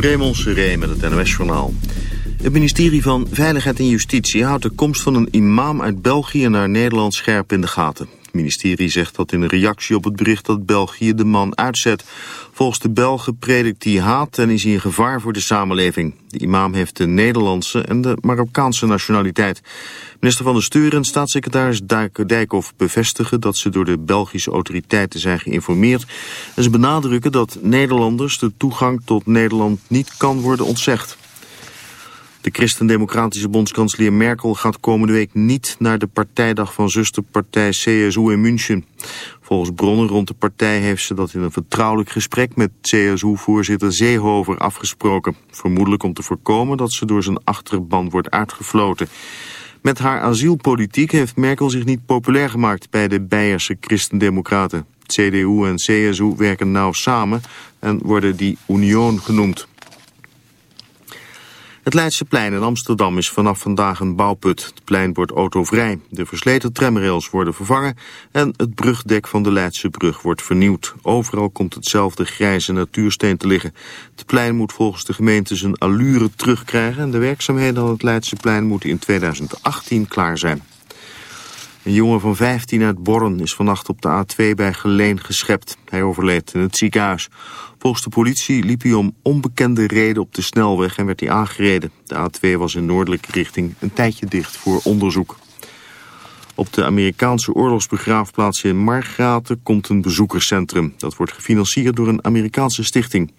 Raymond Seré met het NOS-journaal. Het ministerie van Veiligheid en Justitie houdt de komst van een imam uit België naar Nederland scherp in de gaten. Het ministerie zegt dat in reactie op het bericht dat België de man uitzet. Volgens de Belgen predikt hij haat en is hij een gevaar voor de samenleving. De imam heeft de Nederlandse en de Marokkaanse nationaliteit. Minister van de Stuur en staatssecretaris Dijkhoff bevestigen dat ze door de Belgische autoriteiten zijn geïnformeerd. En ze benadrukken dat Nederlanders de toegang tot Nederland niet kan worden ontzegd. De christendemocratische bondskanselier Merkel gaat komende week niet naar de partijdag van zusterpartij CSU in München. Volgens bronnen rond de partij heeft ze dat in een vertrouwelijk gesprek met CSU-voorzitter Seehofer afgesproken. Vermoedelijk om te voorkomen dat ze door zijn achterban wordt uitgefloten. Met haar asielpolitiek heeft Merkel zich niet populair gemaakt bij de Beierse christendemocraten. CDU en CSU werken nauw samen en worden die Union genoemd. Het Leidseplein in Amsterdam is vanaf vandaag een bouwput. Het plein wordt autovrij. De versleten tramrails worden vervangen en het brugdek van de Leidse brug wordt vernieuwd. Overal komt hetzelfde grijze natuursteen te liggen. Het plein moet volgens de gemeente zijn allure terugkrijgen en de werkzaamheden aan het Leidseplein moeten in 2018 klaar zijn. Een jongen van 15 uit Borren is vannacht op de A2 bij Geleen geschept. Hij overleed in het ziekenhuis. Volgens de politie liep hij om onbekende reden op de snelweg en werd hij aangereden. De A2 was in noordelijke richting een tijdje dicht voor onderzoek. Op de Amerikaanse oorlogsbegraafplaats in Margraten komt een bezoekerscentrum. Dat wordt gefinancierd door een Amerikaanse stichting.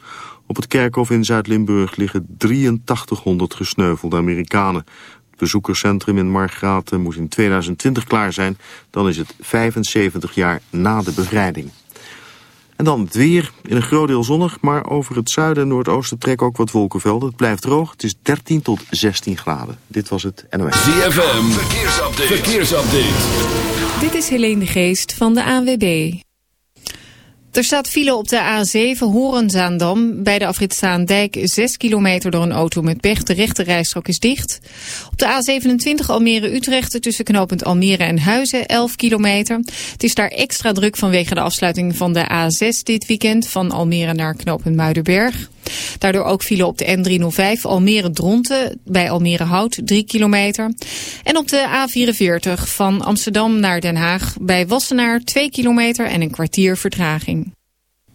Op het kerkhof in Zuid-Limburg liggen 8300 gesneuvelde Amerikanen. Het bezoekerscentrum in Margraten moet in 2020 klaar zijn. Dan is het 75 jaar na de bevrijding. En dan het weer. In een groot deel zonnig, maar over het zuiden en noordoosten trekken ook wat wolkenvelden. Het blijft droog. Het is 13 tot 16 graden. Dit was het NOS. ZFM, verkeersupdate. verkeersupdate. Dit is Helene de Geest van de ANWB. Er staat file op de A7 Horenzaandam bij de afrit 6 kilometer door een auto met pech. De rechte rijstrook is dicht. Op de A27 Almere-Utrecht tussen knooppunt Almere en Huizen 11 kilometer. Het is daar extra druk vanwege de afsluiting van de A6 dit weekend van Almere naar knooppunt Muidenberg. Daardoor ook file op de N305 Almere-Dronten bij Almere Hout 3 kilometer. En op de A44 van Amsterdam naar Den Haag bij Wassenaar 2 kilometer en een kwartier vertraging.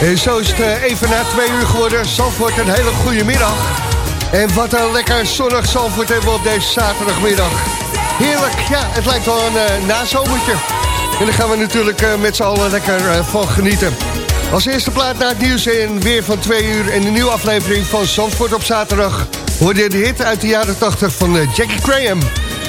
En zo is het eh, even na twee uur geworden. Zandvoort, een hele goede middag. En wat een lekker zonnig Zandvoort hebben we op deze zaterdagmiddag. Heerlijk, ja, het lijkt wel een uh, nazomertje. En daar gaan we natuurlijk uh, met z'n allen lekker van genieten. Als eerste plaat naar het nieuws en weer van twee uur... en een nieuwe aflevering van Zandvoort op zaterdag... hoorde de hit uit de jaren 80 van Jackie Graham.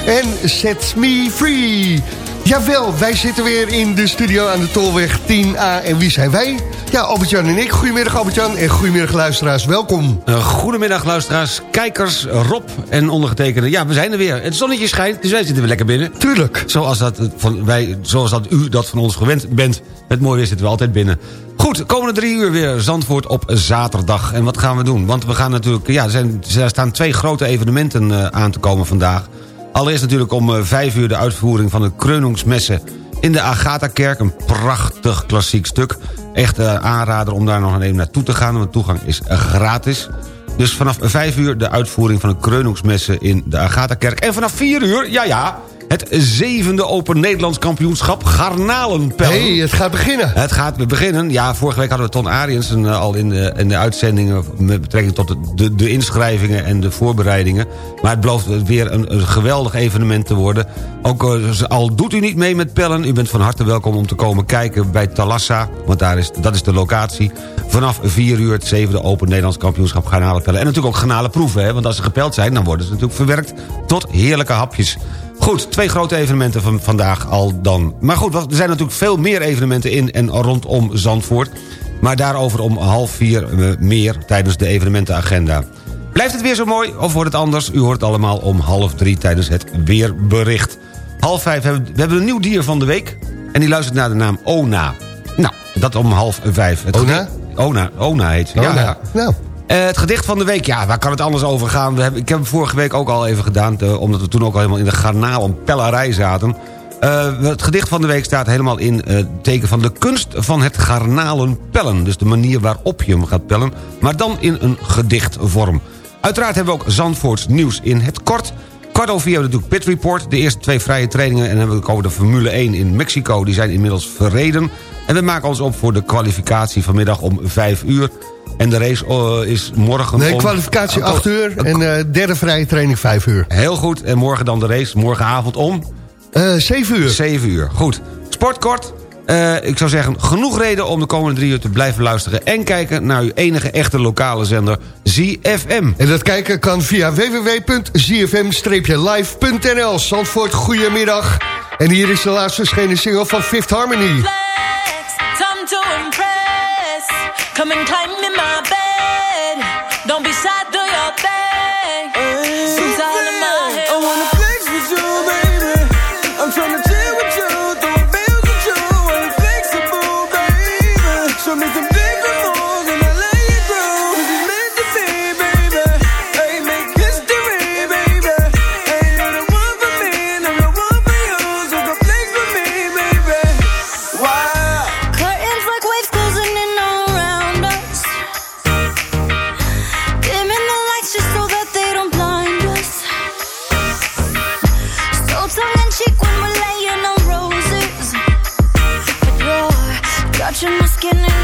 En Set Me Free. Jawel, wij zitten weer in de studio aan de Tolweg 10A. En wie zijn wij? Ja, Albert-Jan en ik. Goedemiddag Albert-Jan en goedemiddag luisteraars. Welkom. Uh, goedemiddag luisteraars, kijkers, Rob en ondergetekende. Ja, we zijn er weer. Het zonnetje schijnt, dus wij zitten weer lekker binnen. Tuurlijk. Zoals dat, van, wij, zoals dat u dat van ons gewend bent. Met mooi weer zitten we altijd binnen. Goed, komende drie uur weer Zandvoort op zaterdag. En wat gaan we doen? Want we gaan natuurlijk... Ja, er, zijn, er staan twee grote evenementen uh, aan te komen vandaag. Allereerst natuurlijk om uh, vijf uur de uitvoering van de Kreuningsmessen in de Agatha-kerk. Een prachtig klassiek stuk. Echt uh, aanrader om daar nog even naartoe te gaan, want toegang is uh, gratis. Dus vanaf 5 uur de uitvoering van de Kreuningsmessen in de Agatha-kerk. En vanaf 4 uur, ja ja, het zevende Open Nederlands kampioenschap Garnalenpellen. hey, het gaat beginnen. Het gaat beginnen. Ja, vorige week hadden we Ton Ariens uh, al in de, in de uitzendingen... met betrekking tot de, de, de, inschrijvingen en de voorbereidingen. Maar het belooft weer een, een geweldig evenement te worden. Ook uh, al doet u niet mee met pellen... u bent van harte welkom om te komen kijken bij Talassa. Want daar is, dat is de locatie. Vanaf 4 uur het zevende Open Nederlands kampioenschap garnalenpellen. En natuurlijk ook garnalenproeven, hè, want als ze gepeld zijn... dan worden ze natuurlijk verwerkt tot heerlijke hapjes. Goed, twee grote evenementen van vandaag al dan. Maar goed, er zijn natuurlijk veel meer evenementen in en rondom Zandvoort. Maar daarover om half vier meer tijdens de evenementenagenda. Blijft het weer zo mooi of wordt het anders? U hoort allemaal om half drie tijdens het weerbericht. Half vijf hebben we hebben een nieuw dier van de week. En die luistert naar de naam Ona. Nou, dat om half vijf. Het Ona? Ona, Ona heet ze. Ona. Ja, ja. Nou. Uh, het gedicht van de week, ja, waar kan het anders over gaan? We hebben, ik heb hem vorige week ook al even gedaan... Omdat we toen ook al helemaal in de garnalenpellerij zaten. Uh, het gedicht van de week staat helemaal in uh, teken van de kunst van het garnalenpellen. Dus de manier waarop je hem gaat pellen, maar dan in een gedichtvorm. Uiteraard hebben we ook Zandvoorts nieuws in het kort... Kwart over vier hebben we natuurlijk Pit Report. De eerste twee vrije trainingen. En dan hebben we ook over de Formule 1 in Mexico. Die zijn inmiddels verreden. En we maken ons op voor de kwalificatie vanmiddag om vijf uur. En de race uh, is morgen Nee, om... kwalificatie 8 uur en uh, derde vrije training 5 uur. Heel goed. En morgen dan de race. Morgenavond om... Uh, 7 uur. 7 uur, goed. Sportkort. Uh, ik zou zeggen, genoeg reden om de komende drie uur te blijven luisteren... en kijken naar uw enige echte lokale zender, ZFM. En dat kijken kan via www.zfm-live.nl. Zandvoort, goedemiddag. En hier is de laatst verschenen single van Fifth Harmony. Flex, time to impress. Come and climb in my bed. Touching my skin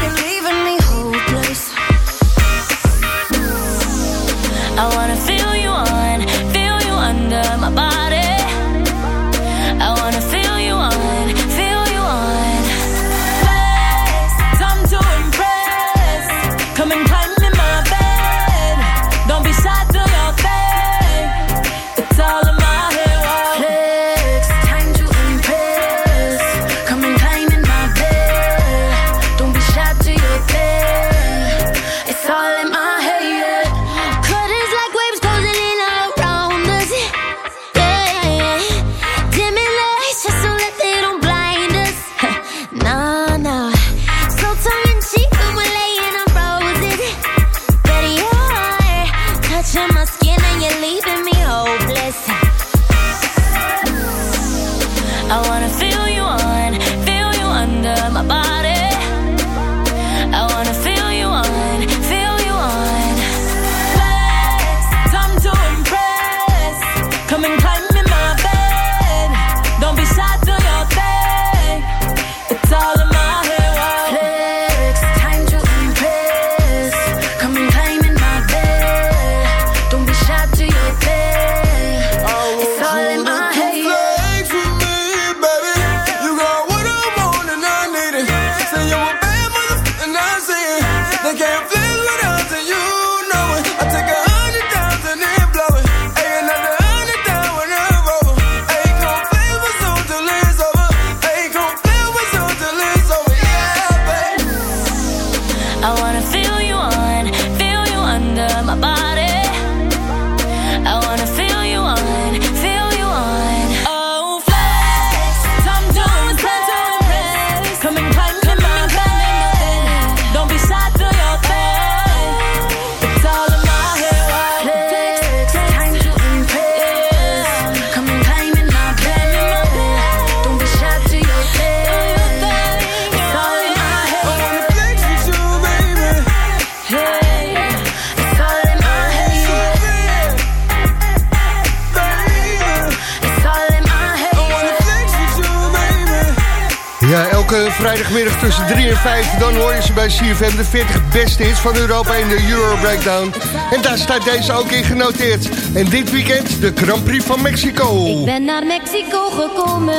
Vrijdagmiddag tussen 3 en 5, dan hoor je ze bij CFM de 40 beste hits van Europa in de Euro Breakdown. En daar staat deze ook in genoteerd. En dit weekend de Grand Prix van Mexico. Ik ben naar Mexico gekomen,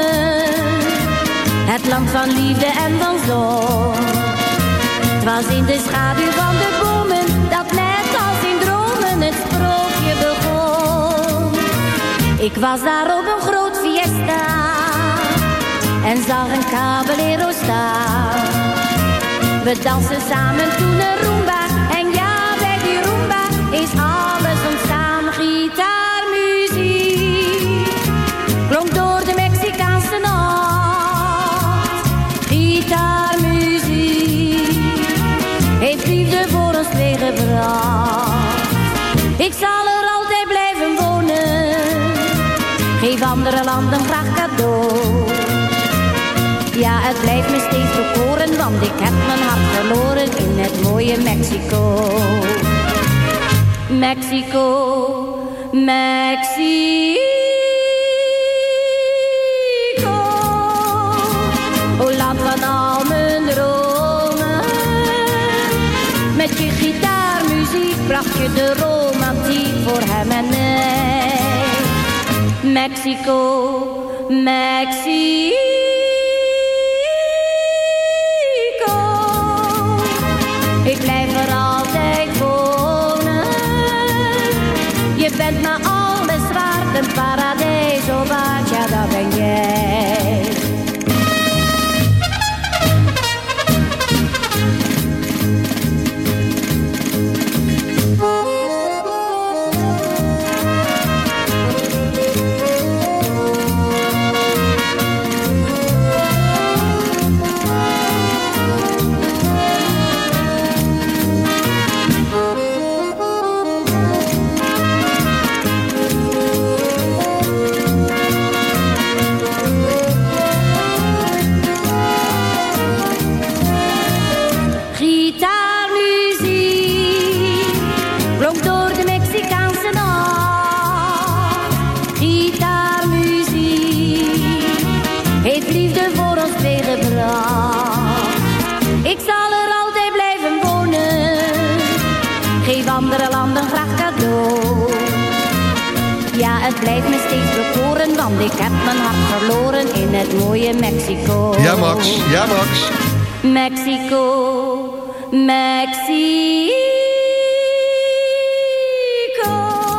het land van liefde en van zon. Het was in de schaduw van de bomen, dat net als in dromen het sprookje begon. Ik was daar op een groot en zag een caballero staan. We dansen samen toen een rumba, en ja, bij die rumba is alles ontstaan. Gitaarmuziek klonk door de Mexicaanse nacht. Gitaarmuziek heeft liefde voor ons meegebracht. Ik zal er altijd blijven wonen, geef andere landen graag cadeau. Ja, het blijft me steeds bekoren, want ik heb mijn hart verloren in het mooie Mexico. Mexico, Mexico. O land van al mijn dromen. Met je gitaarmuziek bracht je de romantiek voor hem en mij. Mexico, Mexico. Want ik heb mijn hart verloren in het mooie Mexico. Ja, Max. Ja, Max. Mexico, Mexico.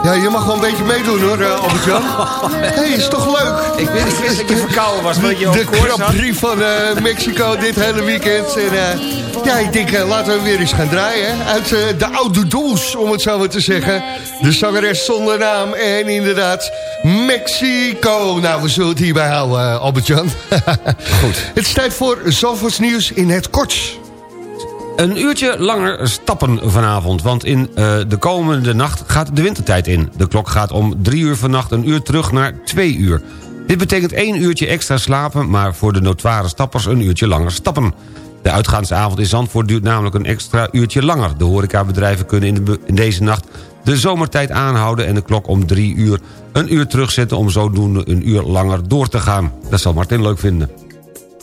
Ja, je mag wel een beetje meedoen hoor, uh, Albert-Jan. hey, is toch leuk? Ik weet niet wist dat je verkouden was, dat je De Grand. Prix van eh, Mexico dit hele weekend. En, eh, ja, ik denk, eh, laten we weer eens gaan draaien. hè. Uit eh, de oude doos, om het zo maar te zeggen. De zangeres zonder naam en inderdaad Mexico. Nou, we zullen het hierbij houden, eh, Albert-Jan. Goed. Het is tijd voor Zalvoorts nieuws in het kort. Een uurtje langer stappen vanavond, want in eh, de komende nacht gaat de wintertijd in. De klok gaat om drie uur vannacht een uur terug naar twee uur. Dit betekent één uurtje extra slapen, maar voor de notoire stappers een uurtje langer stappen. De uitgaansavond in Zandvoort duurt namelijk een extra uurtje langer. De horecabedrijven kunnen in, in deze nacht de zomertijd aanhouden... en de klok om drie uur een uur terugzetten om zodoende een uur langer door te gaan. Dat zal Martin leuk vinden.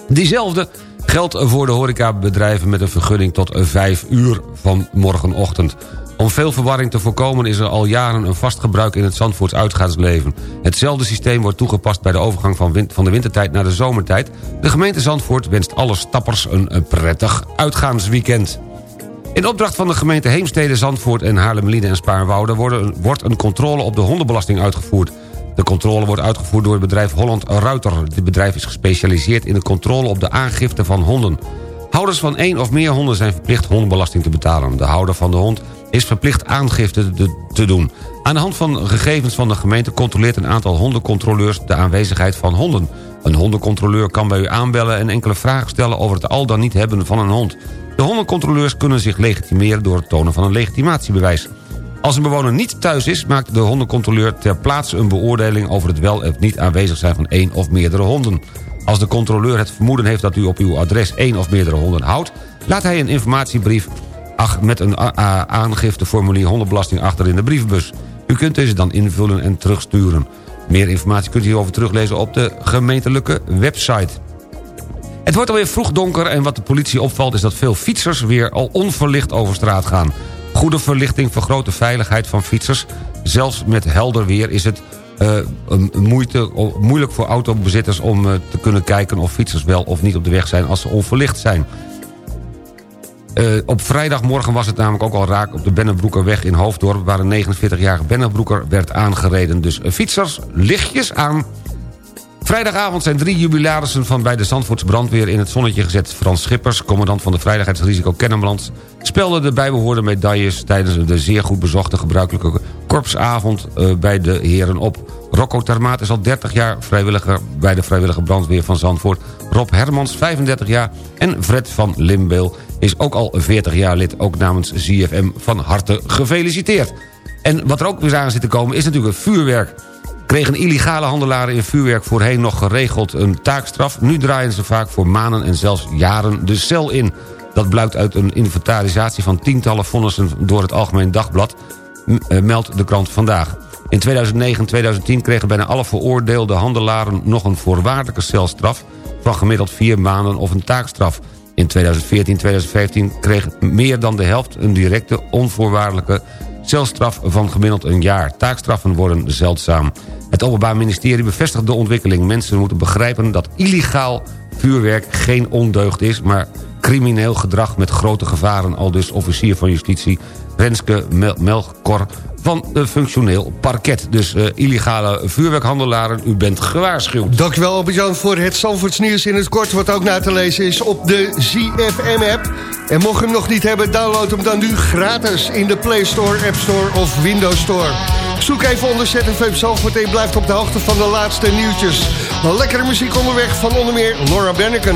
Diezelfde geldt voor de horecabedrijven met een vergunning tot 5 uur van morgenochtend. Om veel verwarring te voorkomen is er al jaren een vast gebruik in het Zandvoorts uitgaansleven. Hetzelfde systeem wordt toegepast bij de overgang van, van de wintertijd naar de zomertijd. De gemeente Zandvoort wenst alle stappers een, prettig uitgaansweekend. In opdracht van de gemeente Heemstede, Zandvoort en Haarlemmerlieden en Spaarnwoude... wordt een controle op de hondenbelasting uitgevoerd. De controle wordt uitgevoerd door het bedrijf Holland Ruiter. Dit bedrijf is gespecialiseerd in de controle op de aangifte van honden. Houders van één of meer honden zijn verplicht hondenbelasting te betalen. De houder van de hond is verplicht aangifte te- doen. Aan de hand van gegevens van de gemeente controleert een aantal hondencontroleurs de aanwezigheid van honden. Een hondencontroleur kan bij u aanbellen en enkele vragen stellen over het al dan niet hebben van een hond. De hondencontroleurs kunnen zich legitimeren door het tonen van een legitimatiebewijs. Als een bewoner niet thuis is, maakt de hondencontroleur ter plaatse een beoordeling over het wel of niet aanwezig zijn van één of meerdere honden. Als de controleur het vermoeden heeft dat u op uw adres één of meerdere honden houdt, laat hij een informatiebrief met een aangifteformulier hondenbelasting achter in de brievenbus. U kunt deze dan invullen en terugsturen. Meer informatie kunt u hierover teruglezen op de gemeentelijke website. Het wordt alweer vroeg donker en wat de politie opvalt... is dat veel fietsers weer al onverlicht over straat gaan. Goede verlichting vergroot de veiligheid van fietsers. Zelfs met helder weer is het eh, moeite, moeilijk voor autobezitters... om eh, te kunnen kijken of fietsers wel of niet op de weg zijn... als ze onverlicht zijn. Eh, op vrijdagmorgen was het namelijk ook al raak op de Bennebroekerweg in Hoofddorp... waar een 49-jarige Bennebroeker werd aangereden. Dus eh, fietsers, lichtjes aan. Vrijdagavond zijn drie jubilarissen van bij de Zandvoortse brandweer in het zonnetje gezet. Frans Schippers, commandant van de Veiligheidsrisico Kennemerland... speelde de bijbehorende medailles tijdens de zeer goed bezochte gebruikelijke korpsavond eh, bij de heren op. Rocco Termaat is al 30 jaar vrijwilliger bij de vrijwillige brandweer van Zandvoort. Rob Hermans, 35 jaar. En Fred van Limbeel is ook al 40 jaar lid. Ook namens ZFM van harte gefeliciteerd. En wat er ook weer aan zit te komen is natuurlijk vuurwerk. Kregen illegale handelaren in vuurwerk voorheen nog geregeld een taakstraf. Nu draaien ze vaak voor maanden en zelfs jaren de cel in. Dat blijkt uit een inventarisatie van tientallen vonnissen door het Algemeen Dagblad... eh, meldt de krant vandaag. In 2009 en 2010 kregen bijna alle veroordeelde handelaren... nog een voorwaardelijke celstraf van gemiddeld vier maanden of een taakstraf. In 2014 2015 kreeg meer dan de helft een directe onvoorwaardelijke celstraf van gemiddeld een jaar. Taakstraffen worden zeldzaam. Het Openbaar Ministerie bevestigt de ontwikkeling. Mensen moeten begrijpen dat illegaal vuurwerk geen ondeugd is... maar crimineel gedrag met grote gevaren... al dus officier van justitie Renske Mel Melkor van de functioneel parket. Dus uh, illegale vuurwerkhandelaren, u bent gewaarschuwd. Dankjewel Albert-Jan voor het Zandvoorts nieuws in het kort... wat ook na te lezen is op de ZFM-app. En mocht je hem nog niet hebben, download hem dan nu gratis... in de Play Store, App Store of Windows Store. Zoek even onder ZFM Zandvoort en je blijft op de hoogte van de laatste nieuwtjes. Lekkere muziek onderweg van onder meer Laura Benneken.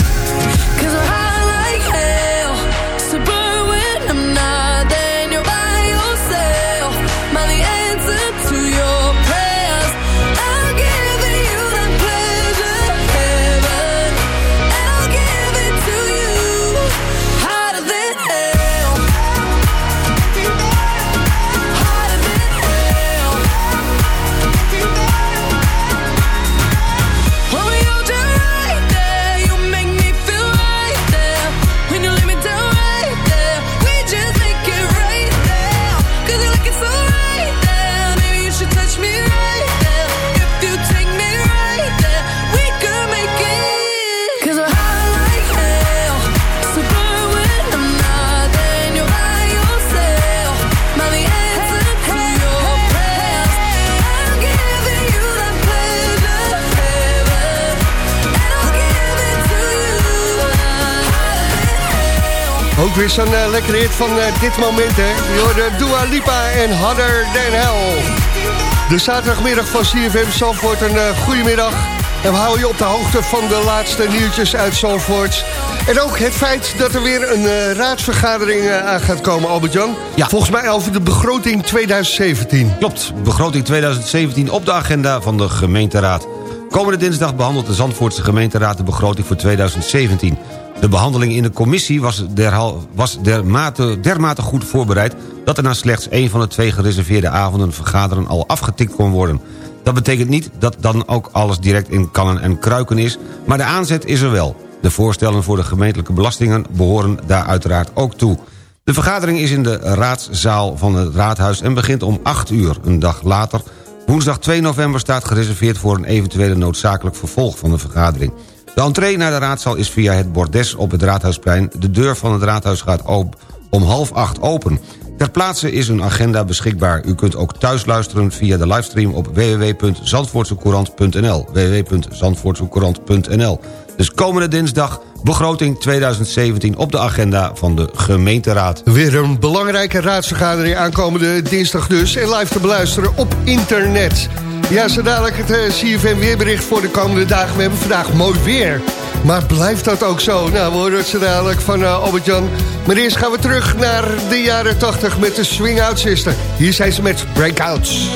Weer zo'n eh, lekkere hit van eh, dit moment, hè. Je hoorde Dua Lipa en Harder Than Hell. De zaterdagmiddag van CFM Zandvoort, een uh, goedemiddag. En we houden je op de hoogte van de laatste nieuwtjes uit Zandvoort. En ook het feit dat er weer een eh, raadsvergadering eh, aan gaat komen, Albert-Jan. Ja. Volgens mij over de begroting 2017. Klopt, begroting 2017 op de agenda van de gemeenteraad. Komende dinsdag behandelt de Zandvoortse gemeenteraad de begroting voor 2017. De behandeling in de commissie was, was dermate, dermate goed voorbereid... dat er na slechts één van de twee gereserveerde avonden vergaderen al afgetikt kon worden. Dat betekent niet dat dan ook alles direct in kannen en kruiken is... maar de aanzet is er wel. De voorstellen voor de gemeentelijke belastingen behoren daar uiteraard ook toe. De vergadering is in de raadszaal van het raadhuis en begint om 8 uur. Een dag later, woensdag 2 november, staat gereserveerd... voor een eventuele noodzakelijk vervolg van de vergadering. De entree naar de raadzaal is via het bordes op het Raadhuisplein. De deur van het raadhuis gaat om half acht open. Ter plaatse is een agenda beschikbaar. U kunt ook thuis luisteren via de livestream op www.zandvoortsecourant.nl www.zandvoortsecourant.nl Dus komende dinsdag begroting 2017 op de agenda van de gemeenteraad. Weer een belangrijke raadsvergadering aankomende dinsdag dus. En live te beluisteren op internet. Ja, zo dadelijk het eh, CFM weerbericht voor de komende dagen. We hebben vandaag mooi weer. Maar blijft dat ook zo? Nou, we horen het zo dadelijk van eh, Albert-Jan. Maar eerst gaan we terug naar de jaren 80 met de Swing Out Sister. Hier zijn ze met Breakouts.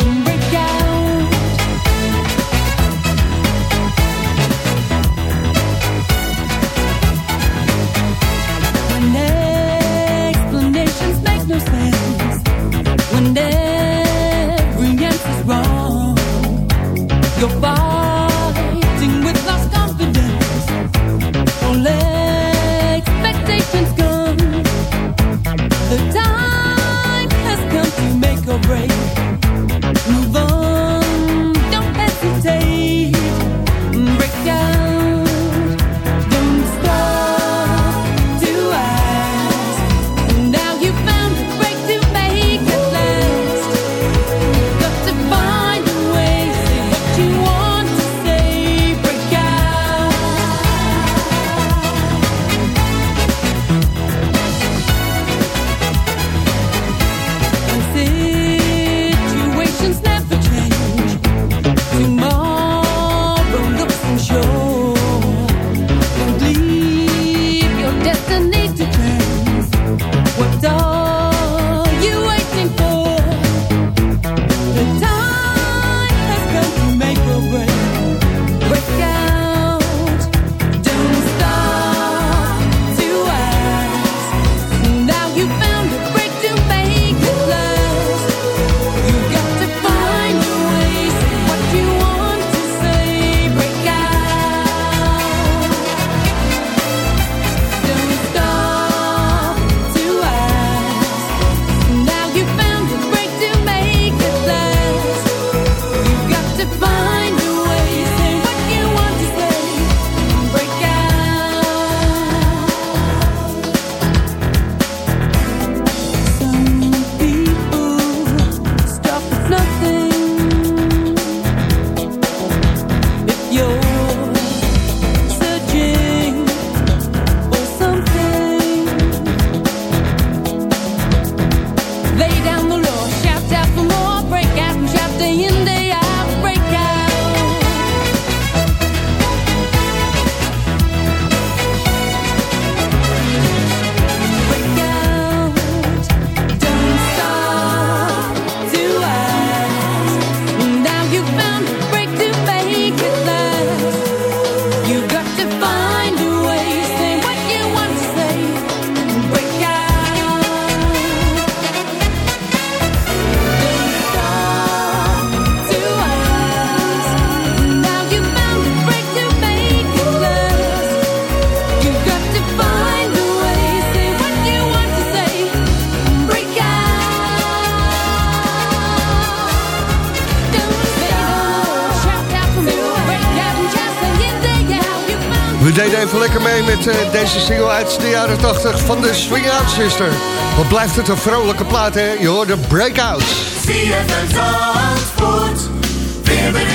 Deden even lekker mee met eh, deze single uit de jaren 80 van de Swing Out Sister. Wat blijft het een vrolijke plaat, hè? Je hoort de Breakouts.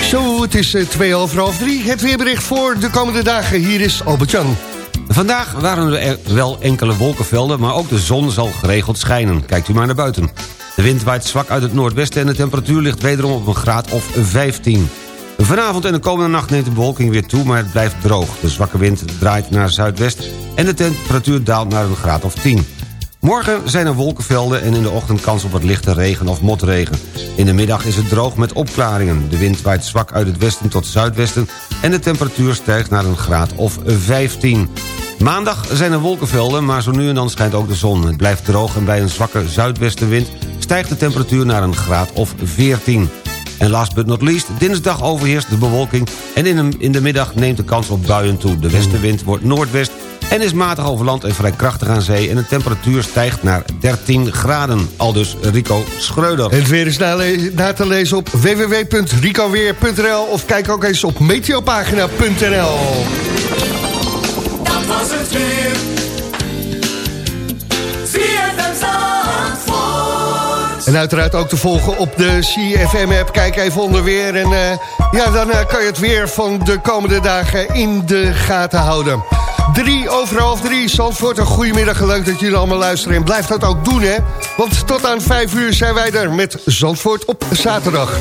Zo, het is eh, twee over half drie. Het weerbericht voor de komende dagen. Hier is Albert-Jan. Vandaag waren er wel enkele wolkenvelden, maar ook de zon zal geregeld schijnen. Kijkt u maar naar buiten. De wind waait zwak uit het noordwesten en de temperatuur ligt wederom op een graad of 15. Vanavond en de komende nacht neemt de bewolking weer toe, maar het blijft droog. De zwakke wind draait naar zuidwest en de temperatuur daalt naar een graad of 10. Morgen zijn er wolkenvelden en in de ochtend kans op wat lichte regen of motregen. In de middag is het droog met opklaringen. De wind waait zwak uit het westen tot zuidwesten... en de temperatuur stijgt naar een graad of 15. Maandag zijn er wolkenvelden, maar zo nu en dan schijnt ook de zon. Het blijft droog en bij een zwakke zuidwestenwind... stijgt de temperatuur naar een graad of 14. En last but not least, dinsdag overheerst de bewolking... en in de, in de middag neemt de kans op buien toe. De westenwind wordt noordwest en is matig over land en vrij krachtig aan zee... en de temperatuur stijgt naar 13 graden. Aldus Rico Schreuder. Het weer is na, na te lezen op www.ricoweer.nl of kijk ook eens op meteopagina.nl. Dat was het weer. En uiteraard ook te volgen op de CFM-app. Kijk even onder weer. En eh, ja, dan eh, kan je het weer van de komende dagen in de gaten houden. Drie over half drie. Zandvoort, een goedemiddag. Leuk dat jullie allemaal luisteren. En blijf dat ook doen, hè. Want tot aan vijf uur zijn wij er met Zandvoort op zaterdag.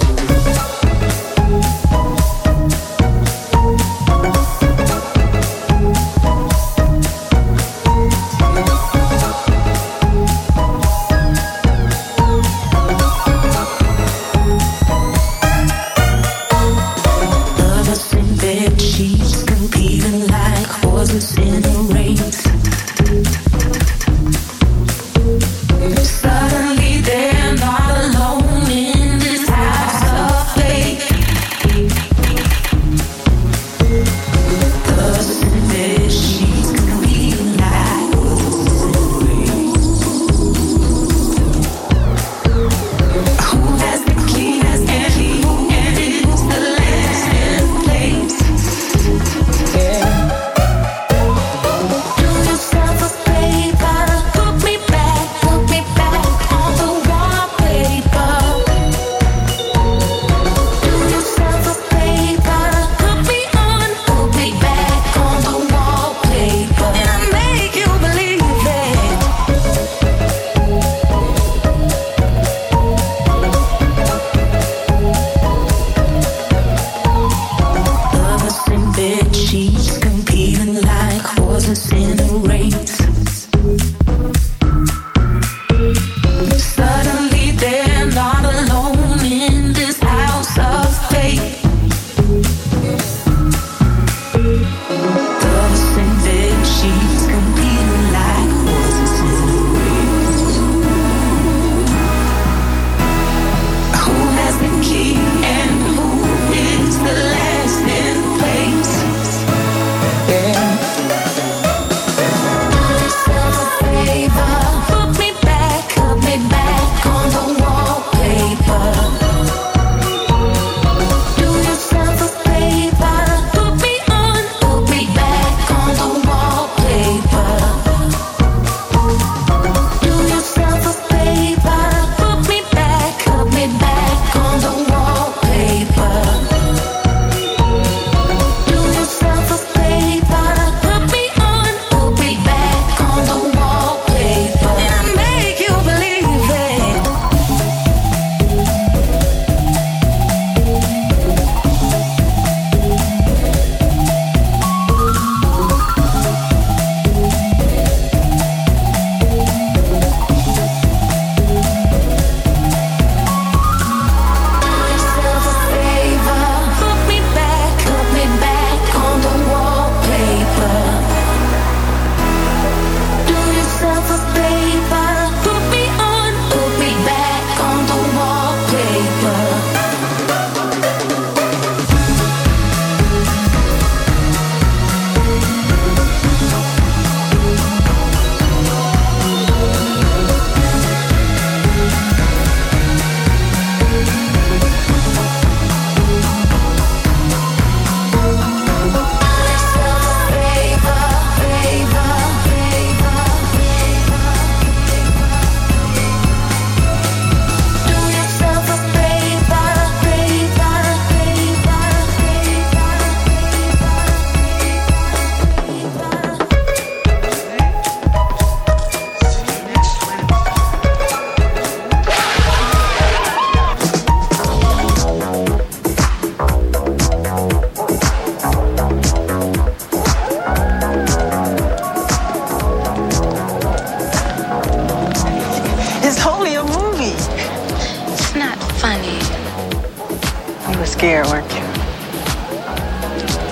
Scared, weren't you?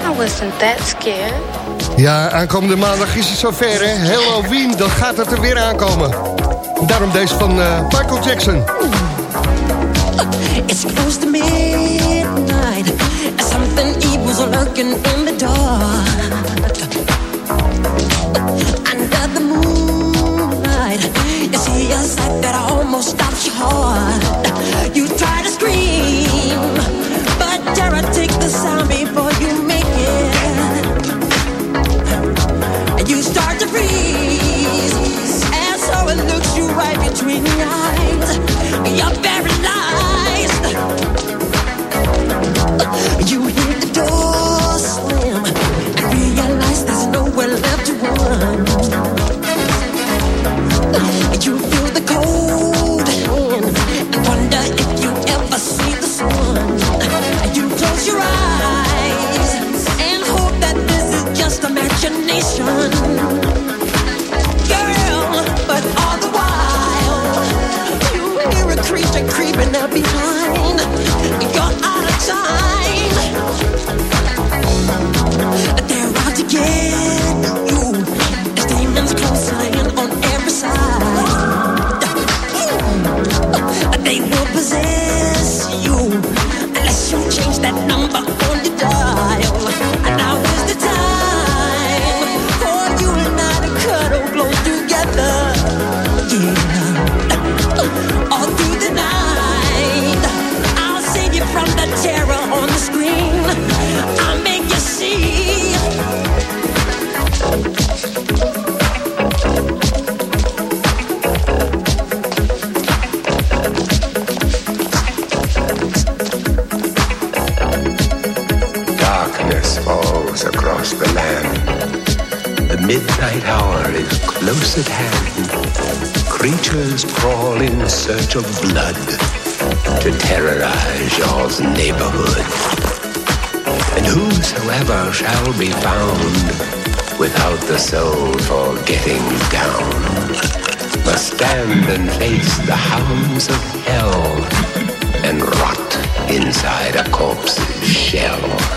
I wasn't that scared. Ja, aankomende maandag is het zover, hè? Halloween, dan gaat het er weer aankomen. Daarom deze van eh, Michael Jackson. It's close to midnight. Something evil's lurking in the dark. Under the moonlight, you see a sight that almost stops your heart. besame at hand. Creatures crawl in search of blood to terrorize y'all's neighborhood. And whosoever shall be found without the soul for getting down must stand and face the hounds of hell and rot inside a corpse's shell.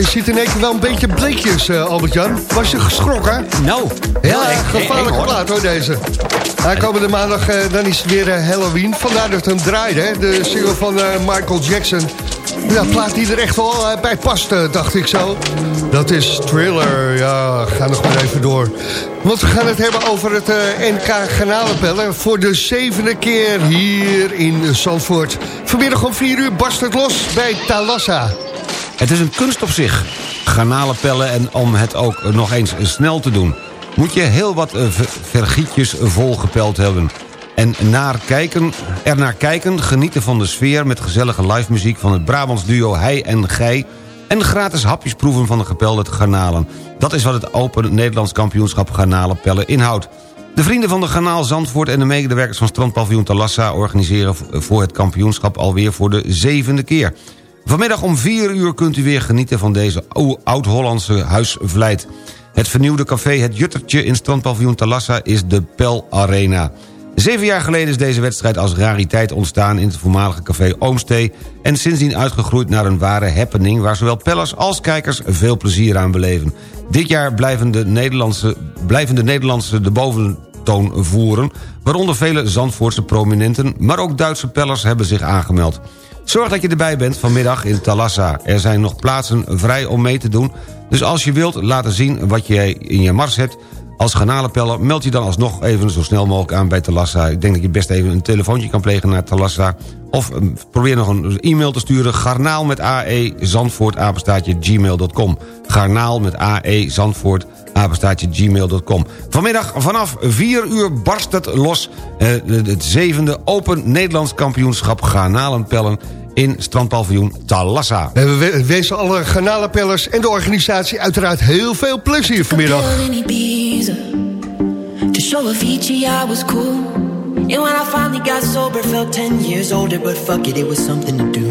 Je ziet in één keer wel een beetje bleekjes, eh, Albert-Jan. Was je geschrokken? Nou, Ja, heel erg. gevaarlijke plaat hoor, deze. Aankomende maandag, eh, dan is het weer eh, Halloween. Vandaar dat hem draaide, hè. De single van Michael Jackson. Ja, plaat die er echt wel bij past, dacht ik zo. Dat is Thriller. Ja, ga nog maar even door. Want we gaan het hebben over het NK Garnalenpellen. Voor de zevende keer hier in Zandvoort. Vanmiddag om 4 uur barst het los bij Talassa. Het is een kunst op zich, garnalenpellen en om het ook nog eens snel te doen... moet je heel wat eh, ver- vergietjes volgepeld hebben. En naar kijken, er naar kijken, genieten van de sfeer... met gezellige live muziek van het Brabants duo Hij en Gij... en gratis hapjes proeven van de gepelde garnalen. Dat is wat het Open Nederlands kampioenschap garnalenpellen inhoudt. De vrienden van de Garnaal Zandvoort en de medewerkers van strandpaviljoen Talassa... organiseren voor het kampioenschap alweer voor de zevende keer. Vanmiddag om 4 uur kunt u weer genieten van deze ou- oud-Hollandse huisvlijt. Het vernieuwde café Het Juttertje in strandpaviljoen Talassa is de Pel Arena. Zeven jaar geleden is deze wedstrijd als rariteit ontstaan... in het voormalige café Oomstee... en sindsdien uitgegroeid naar een ware happening... waar zowel pellers als kijkers veel plezier aan beleven. Dit jaar blijven de Nederlandse, blijven de, Nederlandse de boventoon voeren... waaronder vele Zandvoortse prominenten... maar ook Duitse pellers hebben zich aangemeld. Zorg dat je erbij bent vanmiddag in Talassa. Er zijn nog plaatsen vrij om mee te doen. Dus als je wilt laten zien wat je in je mars hebt... als garnalenpeller, meld je dan alsnog even zo snel mogelijk aan bij Talassa. Ik denk dat je best even een telefoontje kan plegen naar Talassa. Of eh, probeer nog een e-mail te sturen. Garnaal met AE Zandvoort gmail.com. Garnaal met AE Zandvoort apenstaatje gmail.com. Vanmiddag vanaf 4 uur barst het los. eh, het zevende Open Nederlands kampioenschap garnalenpellen in strandpaviljoen Talassa. We we- wensen alle garnalenpellers en de organisatie uiteraard heel veel plezier vanmiddag. in Ibiza To show Avicii I was cool And when I finally got sober Felt 10 years older But fuck it, it was something to do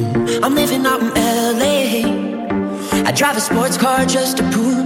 I'm living out in L.A. I drive a sports car just to prove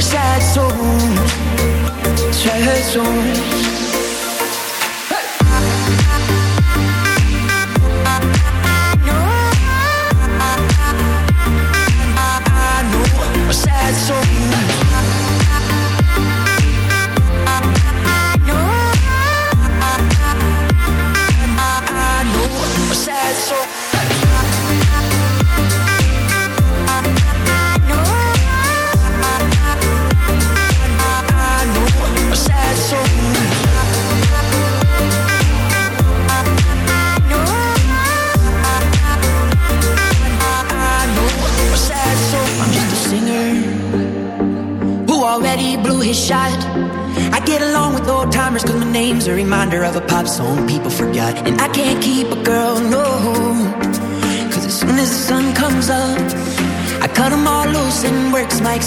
sad souls, sad souls.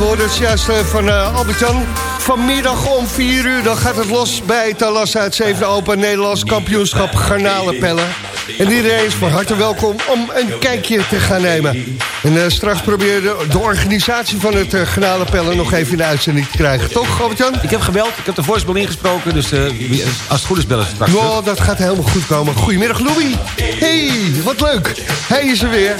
We hoorden het juist eh, van uh, Albert-Jan. Vanmiddag om 4 uur dan gaat het los bij Talassa het 7e Open Nederlands kampioenschap garnalenpellen. En iedereen is van harte welkom om een kijkje te gaan nemen. En uh, straks probeer de, de, organisatie van het uh, garnalenpellen nog even in de uitzending te krijgen. Toch, Albert-Jan? Ik heb gebeld, ik heb de voicemail ingesproken, dus als het goed is bellen ze straks. Oh, dat gaat helemaal goed komen. Goedemiddag, Louis. Hey, wat leuk. Hij is er weer.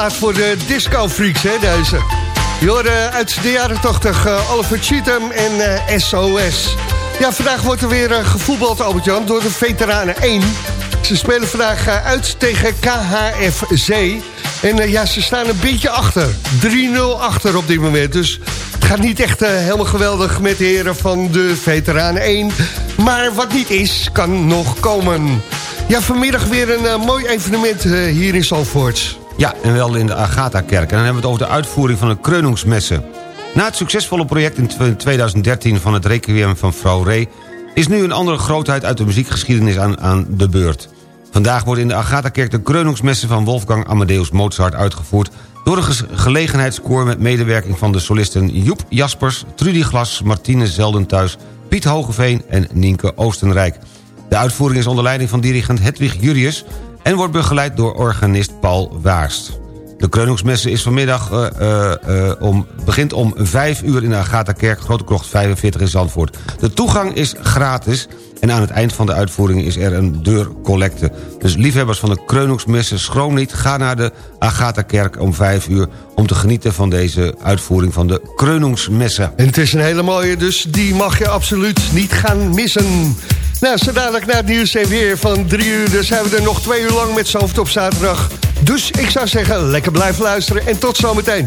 Eh, plaats voor de disco-freaks, hè, deze. Je hoorde uit de jaren 80 eh, Oliver Cheatham en eh, SOS. Ja, vandaag wordt er weer eh, gevoetbald, Albert-Jan, door de veteranen 1. Ze spelen vandaag eh, uit tegen KHFC. En eh, ja, ze staan een beetje achter. 3-0 achter op dit moment. Dus het gaat niet echt eh, helemaal geweldig met de heren van de veteranen 1. Maar wat niet is, kan nog komen. Ja, vanmiddag weer een eh, mooi evenement eh, hier in Zalvoort. Ja, en wel in de Agatha-kerk. En dan hebben we het over de uitvoering van de Kreuningsmessen. Na het succesvolle project in tw- 2013 van het Requiem van Vrouw Ree... is nu een andere grootheid uit de muziekgeschiedenis aan, aan de beurt. Vandaag wordt in de Agatha-kerk de Kreuningsmessen van Wolfgang Amadeus Mozart uitgevoerd... door een gelegenheidskoor met medewerking van de solisten Joep Jaspers... Trudy Glas, Martine Zeldenthuis, Piet Hogeveen en Nienke Oostenrijk. De uitvoering is onder leiding van dirigent Hedwig Jurius... en wordt begeleid door organist Paul Waarst. De Kreuningsmesse is vanmiddag, eh, eh, eh, om, begint om 5 uur in de Agatha-kerk... Grote Krocht 45 in Zandvoort. De toegang is gratis... En aan het eind van de uitvoering is er een deurcollecte. Dus liefhebbers van de Kreuningsmessen, schroom niet. Ga naar de Agatha-kerk om 5 uur... om te genieten van deze uitvoering van de Kreuningsmessen. En het is een hele mooie, dus die mag je absoluut niet gaan missen. Nou, zo dadelijk na het nieuws en weer van drie uur... dan zijn we er nog twee uur lang met Zalvert op zaterdag. Dus ik zou zeggen, lekker blijven luisteren en tot zometeen.